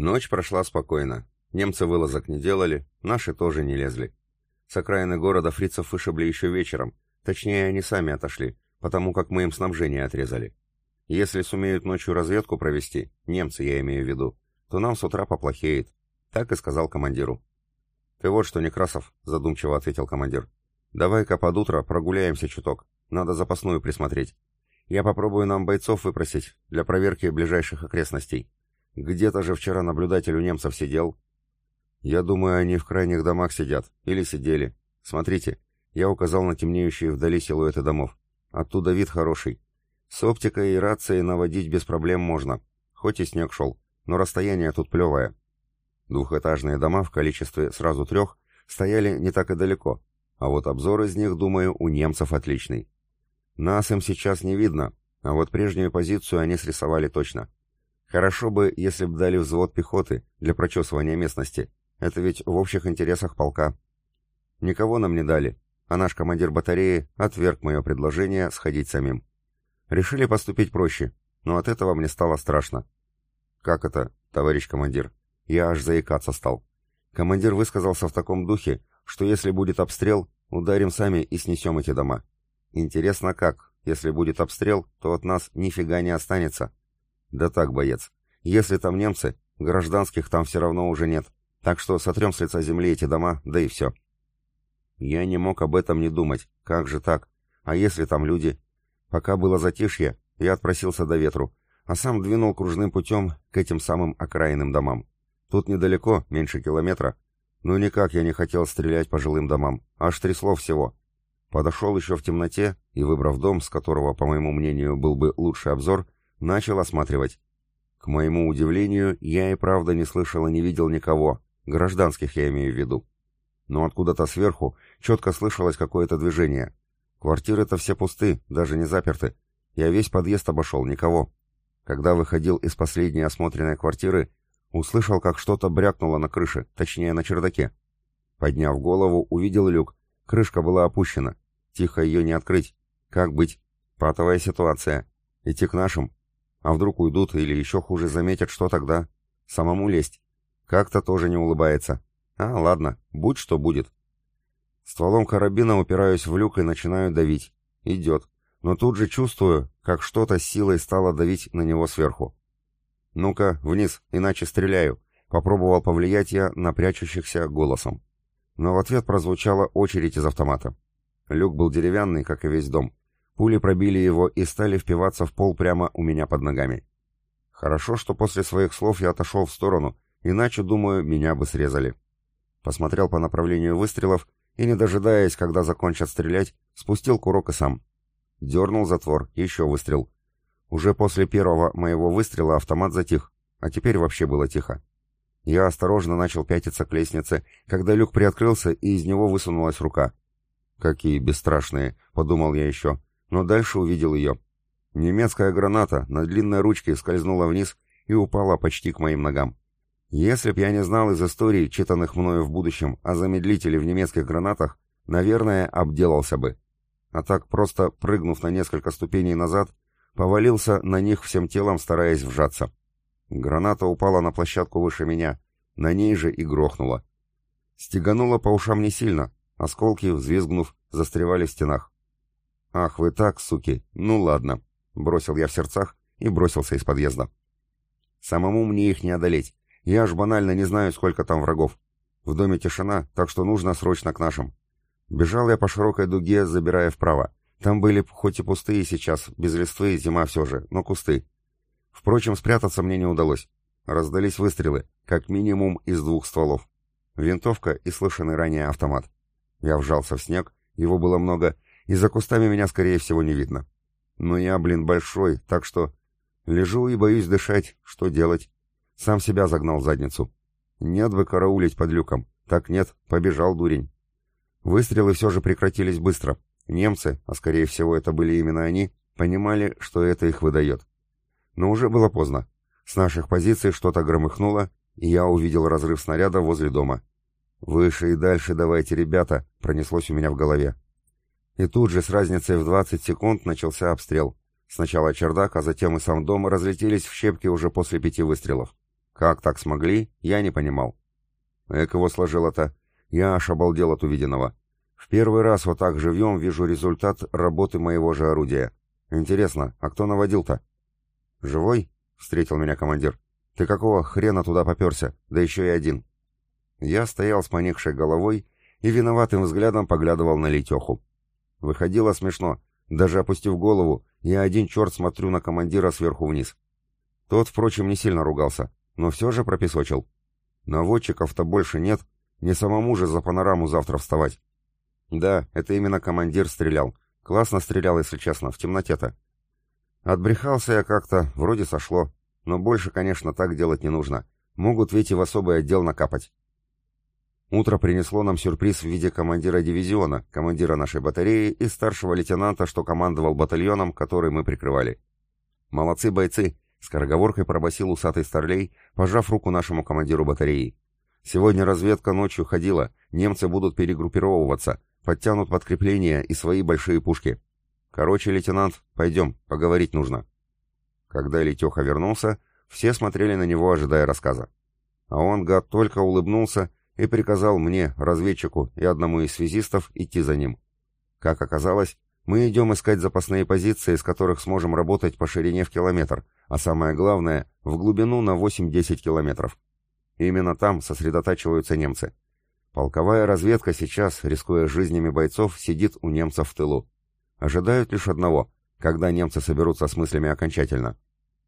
Ночь прошла спокойно. Немцы вылазок не делали, наши тоже не лезли. С окраины города фрицев вышибли еще вечером, точнее они сами отошли, потому как мы им снабжение отрезали. Если сумеют ночью разведку провести, немцы я имею в виду, то нам с утра поплохеет. Так и сказал командиру. «Ты вот что, Некрасов», — задумчиво ответил командир. «Давай-ка под утро прогуляемся чуток. Надо запасную присмотреть. Я попробую нам бойцов выпросить для проверки ближайших окрестностей. Где-то же вчера наблюдатель у немцев сидел». «Я думаю, они в крайних домах сидят. Или сидели. Смотрите, я указал на темнеющие вдали силуэты домов. Оттуда вид хороший. С оптикой и рацией наводить без проблем можно. Хоть и снег шел, но расстояние тут плевое. Двухэтажные дома в количестве сразу трех стояли не так и далеко, а вот обзор из них, думаю, у немцев отличный. Нас им сейчас не видно, а вот прежнюю позицию они срисовали точно. Хорошо бы, если б дали взвод пехоты для прочесывания местности. Это ведь в общих интересах полка. Никого нам не дали, а наш командир батареи отверг мое предложение сходить самим. Решили поступить проще, но от этого мне стало страшно. «Как это, товарищ командир?» Я аж заикаться стал. Командир высказался в таком духе, что если будет обстрел, ударим сами и снесем эти дома. Интересно как, если будет обстрел, то от нас нифига не останется. Да так, боец. Если там немцы, гражданских там все равно уже нет. Так что сотрем с лица земли эти дома, да и все. Я не мог об этом не думать. Как же так? А если там люди? Пока было затишье, я отпросился до ветру, а сам двинул кружным путем к этим самым окраинным домам. Тут недалеко, меньше километра. Но никак я не хотел стрелять по жилым домам. Аж трясло всего. Подошел еще в темноте и, выбрав дом, с которого, по моему мнению, был бы лучший обзор, начал осматривать. К моему удивлению, я и правда не слышал и не видел никого. Гражданских я имею в виду. Но откуда-то сверху четко слышалось какое-то движение. Квартиры-то все пусты, даже не заперты. Я весь подъезд обошел, никого. Когда выходил из последней осмотренной квартиры, Услышал, как что-то брякнуло на крыше, точнее на чердаке. Подняв голову, увидел люк. Крышка была опущена. Тихо ее не открыть. Как быть? Патовая ситуация. Идти к нашим? А вдруг уйдут или еще хуже заметят, что тогда? Самому лезть? Как-то тоже не улыбается. А, ладно, будь что будет. Стволом карабина упираюсь в люк и начинаю давить. Идет. Но тут же чувствую, как что-то силой стало давить на него сверху. «Ну-ка, вниз, иначе стреляю», — попробовал повлиять я на прячущихся голосом. Но в ответ прозвучала очередь из автомата. Люк был деревянный, как и весь дом. Пули пробили его и стали впиваться в пол прямо у меня под ногами. Хорошо, что после своих слов я отошел в сторону, иначе, думаю, меня бы срезали. Посмотрел по направлению выстрелов и, не дожидаясь, когда закончат стрелять, спустил курок и сам. Дернул затвор, еще выстрел. Уже после первого моего выстрела автомат затих, а теперь вообще было тихо. Я осторожно начал пятиться к лестнице, когда люк приоткрылся, и из него высунулась рука. «Какие бесстрашные!» — подумал я еще, но дальше увидел ее. Немецкая граната на длинной ручке скользнула вниз и упала почти к моим ногам. Если б я не знал из историй, читанных мною в будущем, о замедлителе в немецких гранатах, наверное, обделался бы. А так, просто прыгнув на несколько ступеней назад, Повалился на них всем телом, стараясь вжаться. Граната упала на площадку выше меня, на ней же и грохнула. Стеганула по ушам не сильно, осколки, взвизгнув, застревали в стенах. «Ах, вы так, суки! Ну ладно!» — бросил я в сердцах и бросился из подъезда. «Самому мне их не одолеть. Я аж банально не знаю, сколько там врагов. В доме тишина, так что нужно срочно к нашим». Бежал я по широкой дуге, забирая вправо. Там были хоть и пустые сейчас, без листвы, зима все же, но кусты. Впрочем, спрятаться мне не удалось. Раздались выстрелы, как минимум из двух стволов. Винтовка и слышанный ранее автомат. Я вжался в снег, его было много, и за кустами меня, скорее всего, не видно. Но я, блин, большой, так что... Лежу и боюсь дышать, что делать? Сам себя загнал задницу. Нет бы караулить под люком. Так нет, побежал дурень. Выстрелы все же прекратились быстро. Немцы, а скорее всего это были именно они, понимали, что это их выдает. Но уже было поздно. С наших позиций что-то громыхнуло, и я увидел разрыв снаряда возле дома. «Выше и дальше давайте, ребята!» — пронеслось у меня в голове. И тут же с разницей в 20 секунд начался обстрел. Сначала чердак, а затем и сам дом разлетелись в щепки уже после пяти выстрелов. Как так смогли, я не понимал. Эк его сложило-то. Я аж обалдел от увиденного. В первый раз вот так живьем вижу результат работы моего же орудия. Интересно, а кто наводил-то? «Живой?» — встретил меня командир. «Ты какого хрена туда поперся? Да еще и один». Я стоял с поникшей головой и виноватым взглядом поглядывал на Летеху. Выходило смешно. Даже опустив голову, я один черт смотрю на командира сверху вниз. Тот, впрочем, не сильно ругался, но все же пропесочил. Наводчиков-то больше нет, не самому же за панораму завтра вставать. Да, это именно командир стрелял. Классно стрелял, если честно, в темноте-то. Отбрехался я как-то, вроде сошло. Но больше, конечно, так делать не нужно. Могут ведь и в особый отдел накапать. Утро принесло нам сюрприз в виде командира дивизиона, командира нашей батареи и старшего лейтенанта, что командовал батальоном, который мы прикрывали. «Молодцы бойцы!» — скороговоркой пробасил усатый старлей, пожав руку нашему командиру батареи. «Сегодня разведка ночью ходила, немцы будут перегруппировываться, подтянут подкрепления и свои большие пушки. Короче, лейтенант, пойдем, поговорить нужно». Когда Летеха вернулся, все смотрели на него, ожидая рассказа. А он, гад, только улыбнулся и приказал мне, разведчику и одному из связистов идти за ним. Как оказалось, мы идем искать запасные позиции, с которых сможем работать по ширине в километр, а самое главное, в глубину на 8-10 километров. Именно там сосредотачиваются немцы. Полковая разведка сейчас, рискуя жизнями бойцов, сидит у немцев в тылу. Ожидают лишь одного, когда немцы соберутся с мыслями окончательно.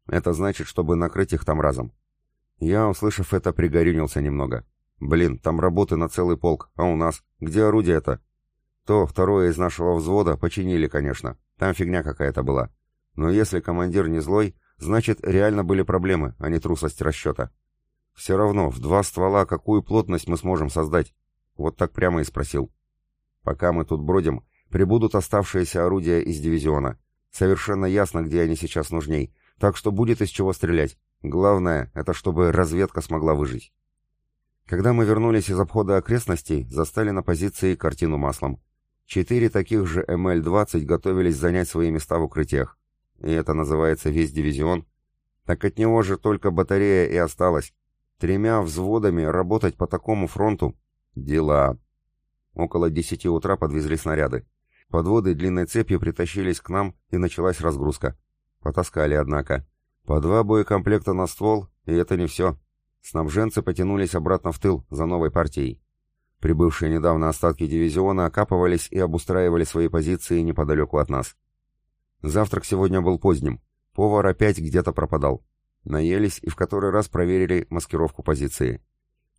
Это значит, чтобы накрыть их там разом. Я, услышав это, пригорюнился немного. Блин, там работы на целый полк, а у нас? Где орудие-то? То второе из нашего взвода починили, конечно. Там фигня какая-то была. Но если командир не злой, значит, реально были проблемы, а не трусость расчета. Все равно, в два ствола какую плотность мы сможем создать? Вот так прямо и спросил. Пока мы тут бродим, прибудут оставшиеся орудия из дивизиона. Совершенно ясно, где они сейчас нужней, так что будет из чего стрелять. Главное, это чтобы разведка смогла выжить. Когда мы вернулись из обхода окрестностей, застали на позиции картину маслом. Четыре таких же МЛ-20 готовились занять свои места в укрытиях. И это называется весь дивизион. Так от него же только батарея и осталась. Тремя взводами работать по такому фронту — дела. Около десяти утра подвезли снаряды. Подводы длинной цепью притащились к нам, и началась разгрузка. Потаскали, однако. По два боекомплекта на ствол, и это не все. Снабженцы потянулись обратно в тыл, за новой партией. Прибывшие недавно остатки дивизиона окапывались и обустраивали свои позиции неподалеку от нас. Завтрак сегодня был поздним. Повар опять где-то пропадал. Наелись и в который раз проверили маскировку позиции.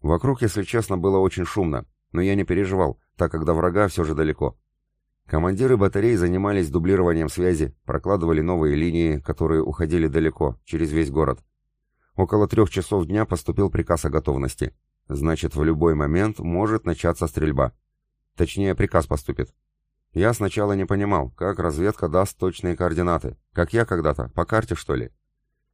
Вокруг, если честно, было очень шумно, но я не переживал, так как до врага все же далеко. Командиры батарей занимались дублированием связи, прокладывали новые линии, которые уходили далеко, через весь город. Около трех часов дня поступил приказ о готовности. Значит, в любой момент может начаться стрельба. Точнее, приказ поступит. Я сначала не понимал, как разведка даст точные координаты, как я когда-то, по карте, что ли.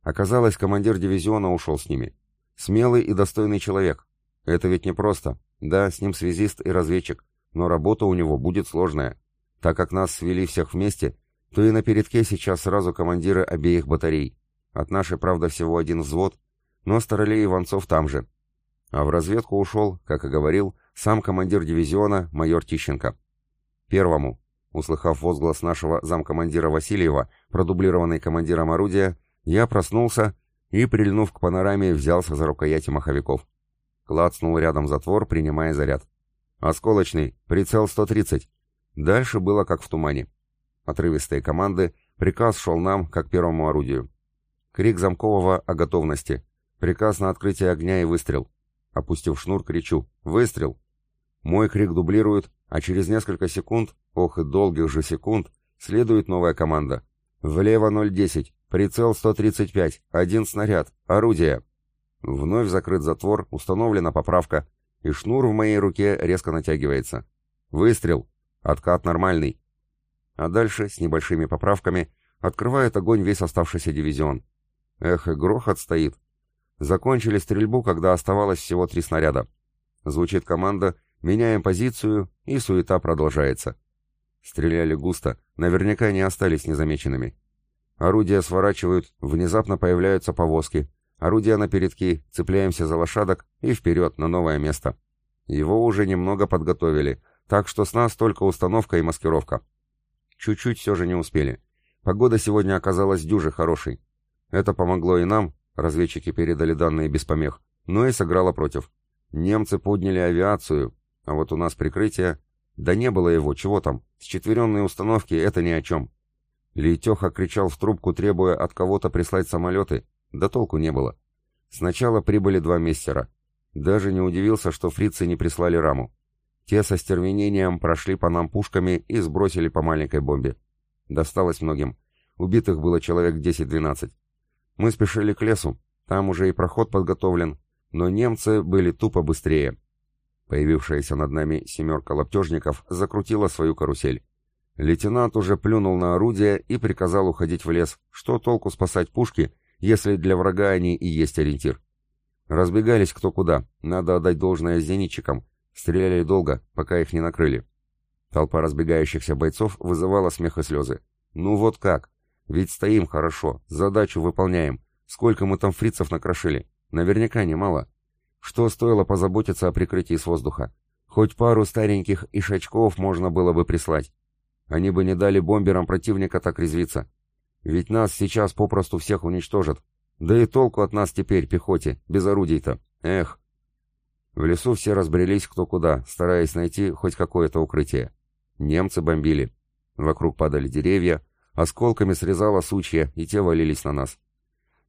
Оказалось, командир дивизиона ушел с ними. Смелый и достойный человек. Это ведь не просто. Да, с ним связист и разведчик, но работа у него будет сложная. Так как нас свели всех вместе, то и на передке сейчас сразу командиры обеих батарей. От нашей, правда, всего один взвод, но Старолей Иванцов там же. А в разведку ушел, как и говорил, сам командир дивизиона майор Тищенко. Первому, услыхав возглас нашего замкомандира Васильева, продублированный командиром орудия, я проснулся и, прильнув к панораме, взялся за рукояти маховиков. Клацнул рядом затвор, принимая заряд. «Осколочный, прицел 130». Дальше было как в тумане. Отрывистые команды, приказ шел нам, как первому орудию. Крик Замкового о готовности. Приказ на открытие огня и выстрел. Опустив шнур, кричу «Выстрел!». Мой крик дублирует, а через несколько секунд, ох и долгих же секунд, следует новая команда. «Влево 010, прицел 135, один снаряд, орудие». Вновь закрыт затвор, установлена поправка, и шнур в моей руке резко натягивается. Выстрел. Откат нормальный. А дальше, с небольшими поправками, открывает огонь весь оставшийся дивизион. Эх, и грохот стоит. Закончили стрельбу, когда оставалось всего три снаряда. Звучит команда, меняем позицию, и суета продолжается. Стреляли густо, наверняка не остались незамеченными. Орудия сворачивают, внезапно появляются повозки. Орудия на передки, цепляемся за лошадок и вперед на новое место. Его уже немного подготовили, так что с нас только установка и маскировка. Чуть-чуть все же не успели. Погода сегодня оказалась дюже хорошей. Это помогло и нам, разведчики передали данные без помех, но и сыграло против. Немцы подняли авиацию, а вот у нас прикрытие... Да не было его, чего там, счетверенные установки — это ни о чем. Лейтеха кричал в трубку, требуя от кого-то прислать самолеты, да толку не было. Сначала прибыли два мессера. Даже не удивился, что фрицы не прислали раму. Те со стервенением прошли по нам пушками и сбросили по маленькой бомбе. Досталось многим. Убитых было человек 10-12. Мы спешили к лесу, там уже и проход подготовлен, но немцы были тупо быстрее. Появившаяся над нами семерка лаптежников закрутила свою карусель. Лейтенант уже плюнул на орудие и приказал уходить в лес. Что толку спасать пушки, если для врага они и есть ориентир? Разбегались кто куда, надо отдать должное зенитчикам. Стреляли долго, пока их не накрыли. Толпа разбегающихся бойцов вызывала смех и слезы. «Ну вот как? Ведь стоим хорошо, задачу выполняем. Сколько мы там фрицев накрошили? Наверняка немало. Что стоило позаботиться о прикрытии с воздуха? Хоть пару стареньких ишачков можно было бы прислать. Они бы не дали бомберам противника так резвиться. Ведь нас сейчас попросту всех уничтожат. Да и толку от нас теперь, пехоте, без орудий-то. Эх. В лесу все разбрелись кто куда, стараясь найти хоть какое-то укрытие. Немцы бомбили. Вокруг падали деревья, осколками срезало сучья, и те валились на нас.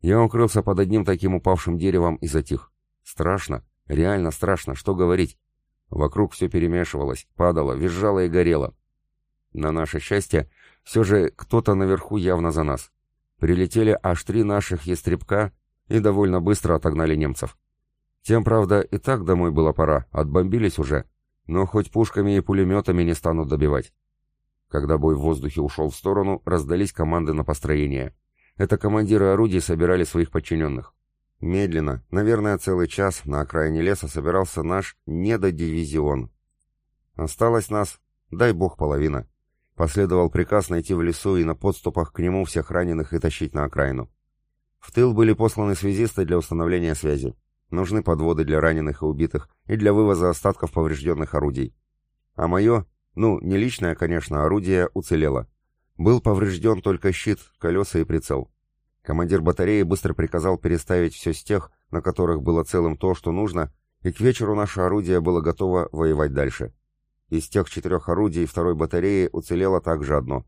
Я укрылся под одним таким упавшим деревом и затих. Страшно, реально страшно, что говорить. Вокруг все перемешивалось, падало, визжало и горело. На наше счастье, все же кто-то наверху явно за нас. Прилетели аж три наших ястребка и довольно быстро отогнали немцев. Тем, правда, и так домой было пора, отбомбились уже, но хоть пушками и пулеметами не станут добивать. Когда бой в воздухе ушел в сторону, раздались команды на построение. Это командиры орудий собирали своих подчиненных. Медленно, наверное, целый час на окраине леса собирался наш недодивизион. Осталось нас, дай бог, половина. Последовал приказ найти в лесу и на подступах к нему всех раненых и тащить на окраину. В тыл были посланы связисты для установления связи. Нужны подводы для раненых и убитых и для вывоза остатков поврежденных орудий. А мое, ну, не личное, конечно, орудие уцелело. Был поврежден только щит, колеса и прицел. Командир батареи быстро приказал переставить все с тех, на которых было целым то, что нужно, и к вечеру наше орудие было готово воевать дальше. Из тех четырех орудий второй батареи уцелело также одно.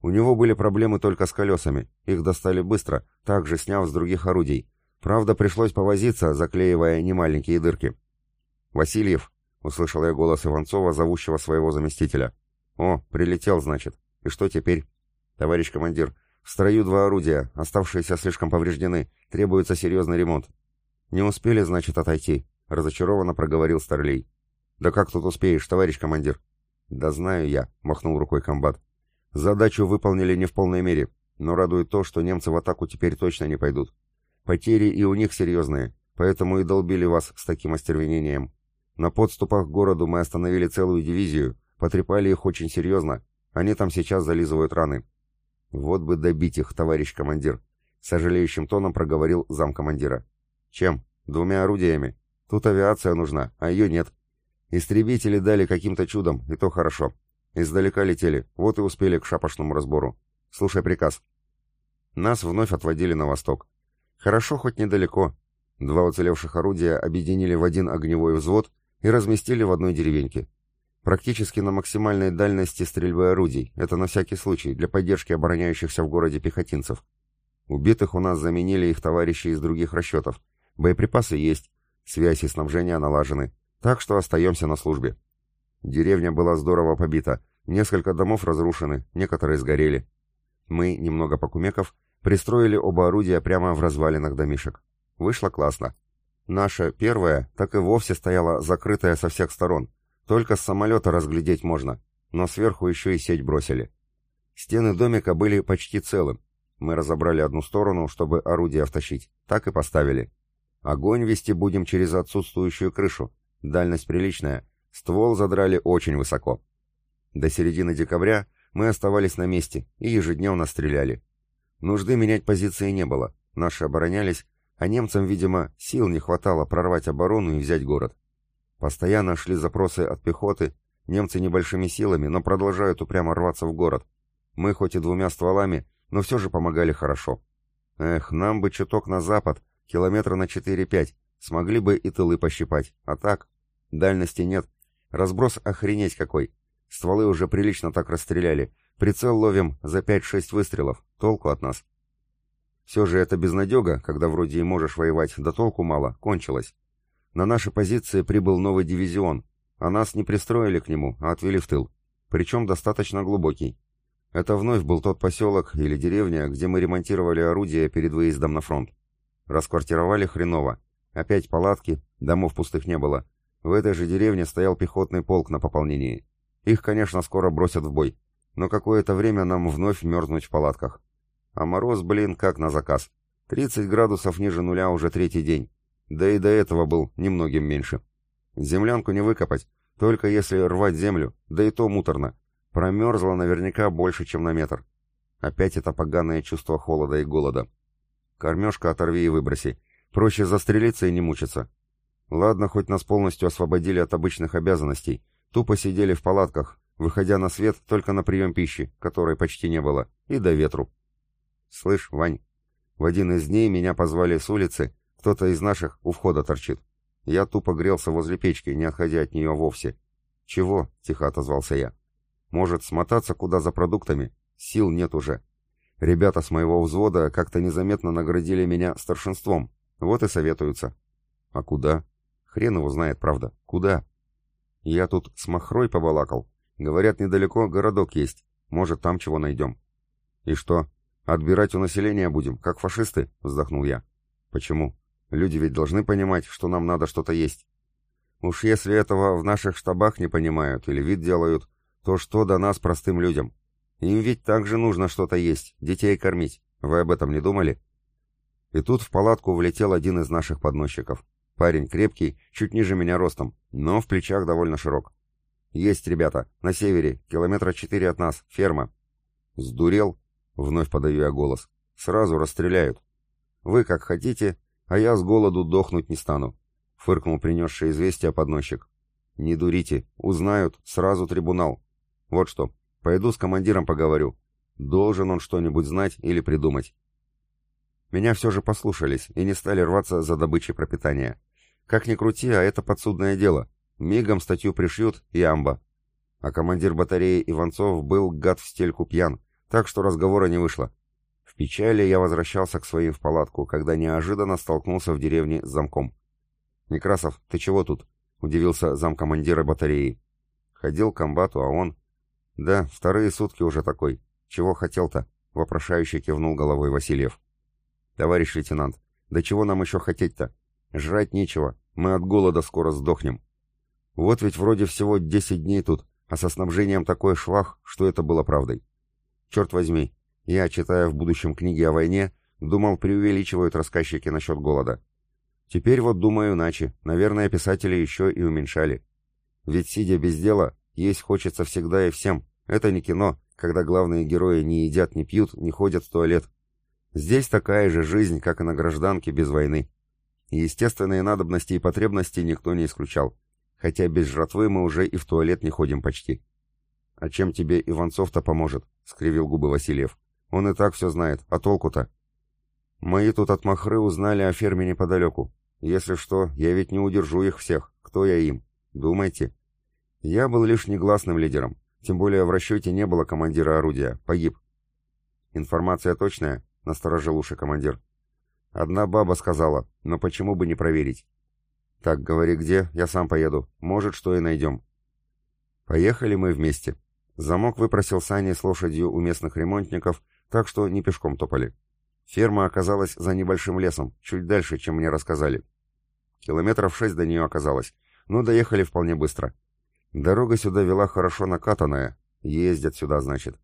У него были проблемы только с колесами, их достали быстро, также сняв с других орудий. Правда, пришлось повозиться, заклеивая немаленькие дырки. «Васильев!» — услышал я голос Иванцова, зовущего своего заместителя. «О, прилетел, значит. И что теперь?» «Товарищ командир, в строю два орудия, оставшиеся слишком повреждены, требуется серьезный ремонт. Не успели, значит, отойти, разочарованно проговорил Старлей. Да как тут успеешь, товарищ командир? Да знаю я, махнул рукой комбат. Задачу выполнили не в полной мере, но радует то, что немцы в атаку теперь точно не пойдут. Потери и у них серьезные, поэтому и долбили вас с таким остервенением. На подступах к городу мы остановили целую дивизию, потрепали их очень серьезно. Они там сейчас зализывают раны. «Вот бы добить их, товарищ командир», — сожалеющим тоном проговорил замкомандира. «Чем? Двумя орудиями. Тут авиация нужна, а ее нет. Истребители дали каким-то чудом, и то хорошо. Издалека летели, вот и успели к шапошному разбору. Слушай приказ». Нас вновь отводили на восток. Хорошо, хоть недалеко. Два уцелевших орудия объединили в один огневой взвод и разместили в одной деревеньке. Практически на максимальной дальности стрельбы орудий. Это на всякий случай, для поддержки обороняющихся в городе пехотинцев. Убитых у нас заменили их товарищи из других расчетов. Боеприпасы есть, связь и снабжение налажены. Так что остаемся на службе. Деревня была здорово побита. Несколько домов разрушены, некоторые сгорели. Мы, немного покумеков, пристроили оба орудия прямо в развалинах домишек. Вышло классно. Наша первая так и вовсе стояла закрытая со всех сторон, только с самолета разглядеть можно, но сверху еще и сеть бросили. Стены домика были почти целы. Мы разобрали одну сторону, чтобы орудие втащить. Так и поставили. Огонь вести будем через отсутствующую крышу. Дальность приличная. Ствол задрали очень высоко. До середины декабря мы оставались на месте и ежедневно стреляли. Нужды менять позиции не было. Наши оборонялись, а немцам, видимо, сил не хватало прорвать оборону и взять город. Постоянно шли запросы от пехоты, немцы небольшими силами, но продолжают упрямо рваться в город. Мы хоть и двумя стволами, но все же помогали хорошо. Эх, нам бы чуток на запад, километра на 4-5, смогли бы и тылы пощипать, а так, дальности нет. Разброс охренеть какой. Стволы уже прилично так расстреляли, прицел ловим за 5-6 выстрелов, толку от нас. Все же это безнадега, когда вроде и можешь воевать, да толку мало, кончилось. На наши позиции прибыл новый дивизион, а нас не пристроили к нему, а отвели в тыл. Причем достаточно глубокий. Это вновь был тот поселок или деревня, где мы ремонтировали орудия перед выездом на фронт. Расквартировали хреново. Опять палатки, домов пустых не было. В этой же деревне стоял пехотный полк на пополнении. Их, конечно, скоро бросят в бой. Но какое-то время нам вновь мерзнуть в палатках. А мороз, блин, как на заказ. 30 градусов ниже нуля уже третий день. Да и до этого был немногим меньше. Землянку не выкопать, только если рвать землю, да и то муторно. Промерзло наверняка больше, чем на метр. Опять это поганое чувство холода и голода. Кормежка оторви и выброси. Проще застрелиться и не мучиться. Ладно, хоть нас полностью освободили от обычных обязанностей. Тупо сидели в палатках, выходя на свет только на прием пищи, которой почти не было, и до ветру. Слышь, Вань, в один из дней меня позвали с улицы, кто-то из наших у входа торчит. Я тупо грелся возле печки, не отходя от нее вовсе. «Чего?» — тихо отозвался я. «Может, смотаться куда за продуктами? Сил нет уже. Ребята с моего взвода как-то незаметно наградили меня старшинством. Вот и советуются». «А куда?» «Хрен его знает, правда. Куда?» «Я тут с Махрой побалакал. Говорят, недалеко городок есть. Может, там чего найдем». «И что? Отбирать у населения будем, как фашисты?» — вздохнул я. «Почему?» Люди ведь должны понимать, что нам надо что-то есть. Уж если этого в наших штабах не понимают или вид делают, то что до нас, простым людям? Им ведь также нужно что-то есть, детей кормить. Вы об этом не думали? И тут в палатку влетел один из наших подносчиков. Парень крепкий, чуть ниже меня ростом, но в плечах довольно широк. «Есть, ребята, на севере, километра четыре от нас, ферма». «Сдурел?» — вновь подаю я голос. «Сразу расстреляют. Вы как хотите, а я с голоду дохнуть не стану», — фыркнул принесший известие подносчик. «Не дурите, узнают, сразу трибунал. Вот что, пойду с командиром поговорю. Должен он что-нибудь знать или придумать». Меня все же послушались и не стали рваться за добычей пропитания. Как ни крути, а это подсудное дело. Мигом статью пришьют и амба. А командир батареи Иванцов был гад в стельку пьян, так что разговора не вышло печали я возвращался к своим в палатку, когда неожиданно столкнулся в деревне с замком. «Некрасов, ты чего тут?» — удивился замкомандира батареи. «Ходил к комбату, а он...» «Да, вторые сутки уже такой. Чего хотел-то?» — вопрошающе кивнул головой Васильев. «Товарищ лейтенант, да чего нам еще хотеть-то? Жрать нечего, мы от голода скоро сдохнем. Вот ведь вроде всего десять дней тут, а со снабжением такой швах, что это было правдой. Черт возьми, я, читая в будущем книги о войне, думал, преувеличивают рассказчики насчет голода. Теперь вот думаю иначе. Наверное, писатели еще и уменьшали. Ведь, сидя без дела, есть хочется всегда и всем. Это не кино, когда главные герои не едят, не пьют, не ходят в туалет. Здесь такая же жизнь, как и на гражданке без войны. естественные надобности и потребности никто не исключал. Хотя без жратвы мы уже и в туалет не ходим почти. «А чем тебе Иванцов-то поможет?» — скривил губы Васильев. Он и так все знает, а толку-то? Мои тут от Махры узнали о ферме неподалеку. Если что, я ведь не удержу их всех. Кто я им? Думайте. Я был лишь негласным лидером. Тем более в расчете не было командира орудия. Погиб. Информация точная? Насторожил уши командир. Одна баба сказала, но почему бы не проверить? Так, говори где, я сам поеду. Может, что и найдем. Поехали мы вместе. Замок выпросил сани с лошадью у местных ремонтников так что не пешком топали. Ферма оказалась за небольшим лесом, чуть дальше, чем мне рассказали. Километров шесть до нее оказалось, но доехали вполне быстро. Дорога сюда вела хорошо накатанная, ездят сюда, значит.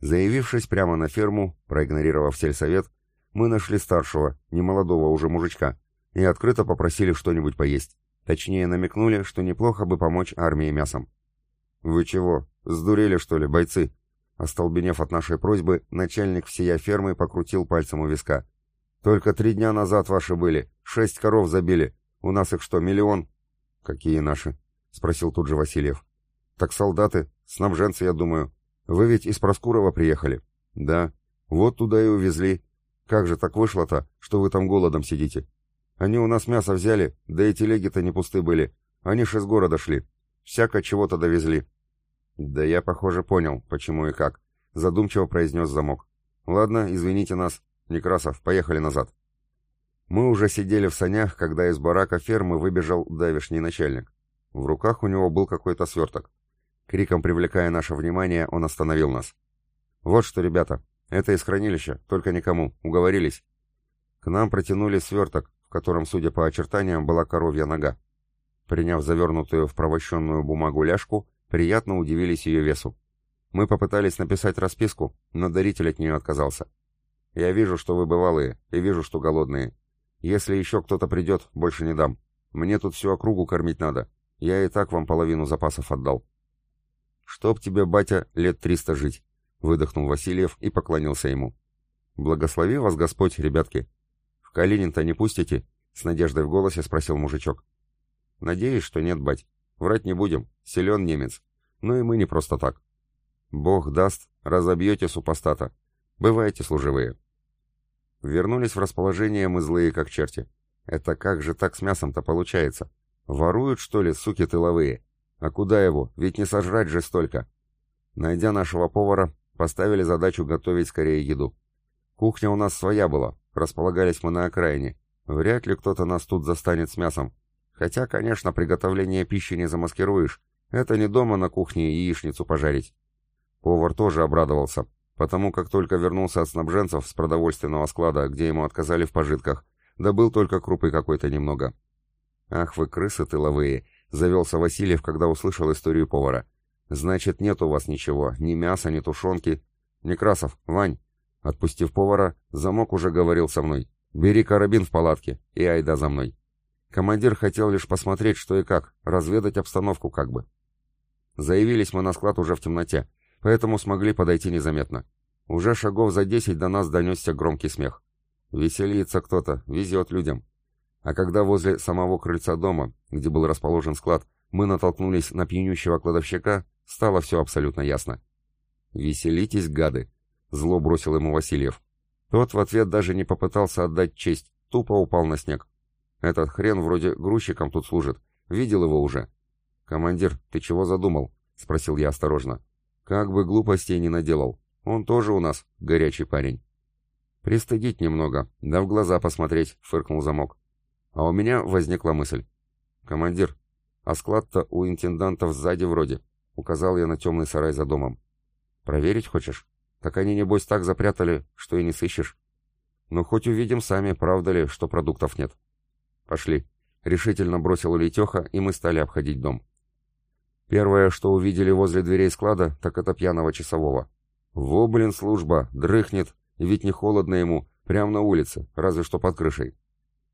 Заявившись прямо на ферму, проигнорировав сельсовет, мы нашли старшего, немолодого уже мужичка, и открыто попросили что-нибудь поесть. Точнее, намекнули, что неплохо бы помочь армии мясом. «Вы чего, сдурели, что ли, бойцы?» Остолбенев от нашей просьбы, начальник всея фермы покрутил пальцем у виска. Только три дня назад ваши были. Шесть коров забили. У нас их что, миллион?» «Какие наши?» — спросил тут же Васильев. «Так солдаты, снабженцы, я думаю. Вы ведь из Проскурова приехали?» «Да. Вот туда и увезли. Как же так вышло-то, что вы там голодом сидите? Они у нас мясо взяли, да и телеги-то не пусты были. Они ж из города шли. Всяко чего-то довезли». «Да я, похоже, понял, почему и как», — задумчиво произнес замок. «Ладно, извините нас. Некрасов, поехали назад». Мы уже сидели в санях, когда из барака фермы выбежал давишний начальник. В руках у него был какой-то сверток. Криком привлекая наше внимание, он остановил нас. «Вот что, ребята, это из хранилища, только никому. Уговорились?» К нам протянули сверток, в котором, судя по очертаниям, была коровья нога. Приняв завернутую в провощенную бумагу ляжку, приятно удивились ее весу. Мы попытались написать расписку, но даритель от нее отказался. «Я вижу, что вы бывалые, и вижу, что голодные. Если еще кто-то придет, больше не дам. Мне тут всю округу кормить надо. Я и так вам половину запасов отдал». «Чтоб тебе, батя, лет триста жить», — выдохнул Васильев и поклонился ему. «Благослови вас Господь, ребятки». «В Калинин-то не пустите?» — с надеждой в голосе спросил мужичок. «Надеюсь, что нет, бать. Врать не будем. Силен немец. Но и мы не просто так. Бог даст, разобьете супостата. Бывайте служивые». Вернулись в расположение мы злые как черти. Это как же так с мясом-то получается? Воруют, что ли, суки тыловые? А куда его? Ведь не сожрать же столько. Найдя нашего повара, поставили задачу готовить скорее еду. Кухня у нас своя была, располагались мы на окраине. Вряд ли кто-то нас тут застанет с мясом. Хотя, конечно, приготовление пищи не замаскируешь. Это не дома на кухне яичницу пожарить. Повар тоже обрадовался, потому как только вернулся от снабженцев с продовольственного склада, где ему отказали в пожитках, добыл только крупы какой-то немного. «Ах вы крысы тыловые!» — завелся Васильев, когда услышал историю повара. «Значит, нет у вас ничего, ни мяса, ни тушенки. Некрасов, Вань!» Отпустив повара, замок уже говорил со мной. «Бери карабин в палатке и айда за мной». Командир хотел лишь посмотреть, что и как, разведать обстановку как бы. Заявились мы на склад уже в темноте, поэтому смогли подойти незаметно. Уже шагов за десять до нас донесся громкий смех. Веселится кто-то, везет людям. А когда возле самого крыльца дома, где был расположен склад, мы натолкнулись на пьянющего кладовщика, стало все абсолютно ясно. «Веселитесь, гады!» — зло бросил ему Васильев. Тот в ответ даже не попытался отдать честь, тупо упал на снег. Этот хрен вроде грузчиком тут служит. Видел его уже. «Командир, ты чего задумал?» — спросил я осторожно. «Как бы глупостей не наделал. Он тоже у нас горячий парень». «Пристыдить немного, да в глаза посмотреть», — фыркнул замок. А у меня возникла мысль. «Командир, а склад-то у интендантов сзади вроде», — указал я на темный сарай за домом. «Проверить хочешь? Так они, небось, так запрятали, что и не сыщешь. Ну, хоть увидим сами, правда ли, что продуктов нет». «Пошли», — решительно бросил Летеха, и мы стали обходить дом. Первое, что увидели возле дверей склада, так это пьяного часового. Во, блин, служба, дрыхнет, ведь не холодно ему, прямо на улице, разве что под крышей.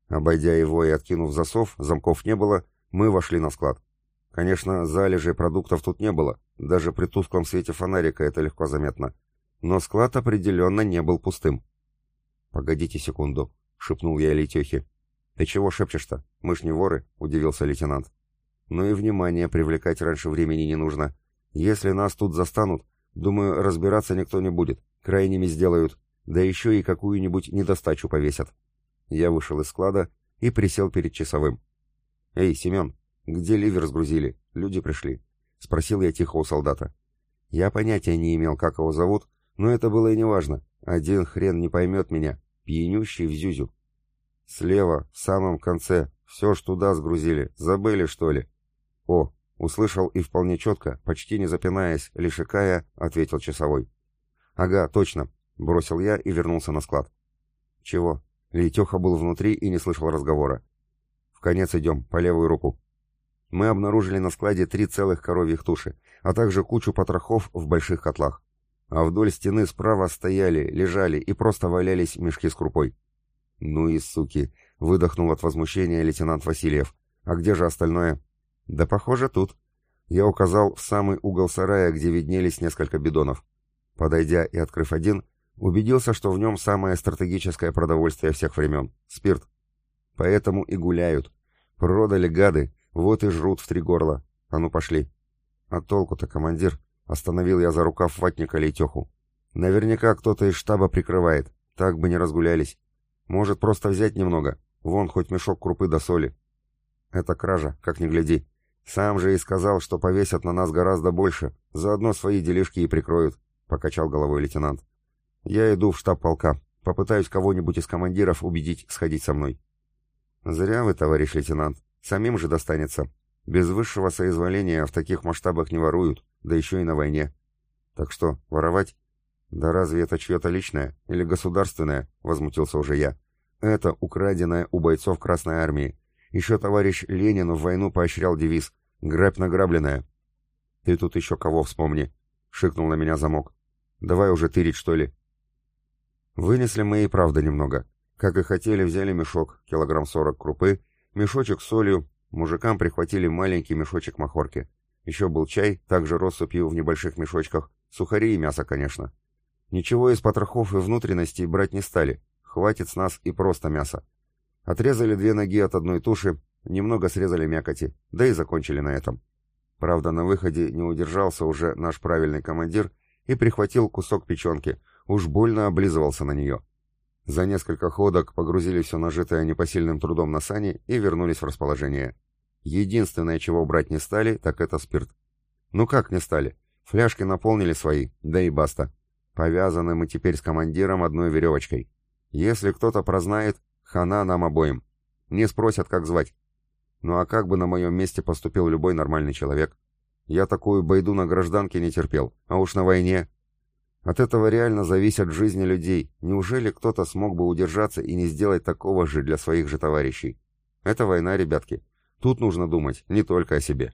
Обойдя его и откинув засов, замков не было, мы вошли на склад. Конечно, залежей продуктов тут не было, даже при тусклом свете фонарика это легко заметно. Но склад определенно не был пустым. «Погодите секунду», — шепнул я Летехе. «Ты чего шепчешь-то? Мы ж не воры», — удивился лейтенант. «Ну и внимание привлекать раньше времени не нужно. Если нас тут застанут, думаю, разбираться никто не будет. Крайними сделают, да еще и какую-нибудь недостачу повесят». Я вышел из склада и присел перед часовым. «Эй, Семен, где ливер сгрузили? Люди пришли?» — спросил я тихо у солдата. Я понятия не имел, как его зовут, но это было и неважно. Один хрен не поймет меня, пьянющий в зюзю. Слева, в самом конце, все ж туда сгрузили, забыли, что ли? О, услышал и вполне четко, почти не запинаясь, лишь ответил часовой. Ага, точно, бросил я и вернулся на склад. Чего? Лейтеха был внутри и не слышал разговора. «В конец идем, по левую руку». Мы обнаружили на складе три целых коровьих туши, а также кучу потрохов в больших котлах. А вдоль стены справа стояли, лежали и просто валялись мешки с крупой. «Ну и суки!» — выдохнул от возмущения лейтенант Васильев. «А где же остальное?» «Да похоже, тут». Я указал в самый угол сарая, где виднелись несколько бидонов. Подойдя и открыв один, Убедился, что в нем самое стратегическое продовольствие всех времен — спирт. Поэтому и гуляют. Продали гады, вот и жрут в три горла. А ну пошли. А толку-то, командир? Остановил я за рукав ватника Лейтеху. Наверняка кто-то из штаба прикрывает. Так бы не разгулялись. Может, просто взять немного? Вон, хоть мешок крупы до соли. Это кража, как ни гляди. Сам же и сказал, что повесят на нас гораздо больше. Заодно свои делишки и прикроют, — покачал головой лейтенант. Я иду в штаб полка. Попытаюсь кого-нибудь из командиров убедить сходить со мной. Зря вы, товарищ лейтенант. Самим же достанется. Без высшего соизволения в таких масштабах не воруют, да еще и на войне. Так что, воровать? Да разве это чье-то личное или государственное? Возмутился уже я. Это украденное у бойцов Красной Армии. Еще товарищ Ленин в войну поощрял девиз «Грабь награбленное». «Ты тут еще кого вспомни», — шикнул на меня замок. «Давай уже тырить, что ли?» Вынесли мы и правда немного. Как и хотели, взяли мешок, килограмм сорок крупы, мешочек с солью, мужикам прихватили маленький мешочек махорки. Еще был чай, также россыпью в небольших мешочках, сухари и мясо, конечно. Ничего из потрохов и внутренностей брать не стали, Хватит с нас и просто мяса. Отрезали две ноги от одной туши, немного срезали мякоти, да и закончили на этом. Правда, на выходе не удержался уже наш правильный командир и прихватил кусок печенки, уж больно облизывался на нее. За несколько ходок погрузили все нажитое непосильным трудом на сани и вернулись в расположение. Единственное, чего брать не стали, так это спирт. Ну как не стали? Фляжки наполнили свои, да и баста. Повязаны мы теперь с командиром одной веревочкой. Если кто-то прознает, хана нам обоим. Не спросят, как звать. Ну а как бы на моем месте поступил любой нормальный человек? Я такую байду на гражданке не терпел, а уж на войне. От этого реально зависят жизни людей. Неужели кто-то смог бы удержаться и не сделать такого же для своих же товарищей? Это война, ребятки. Тут нужно думать не только о себе.